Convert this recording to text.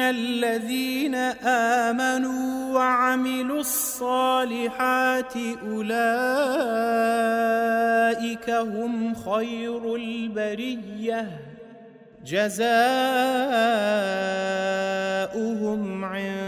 الذين امنوا وعملوا الصالحات اولئك هم خير البريه جزاؤهم عند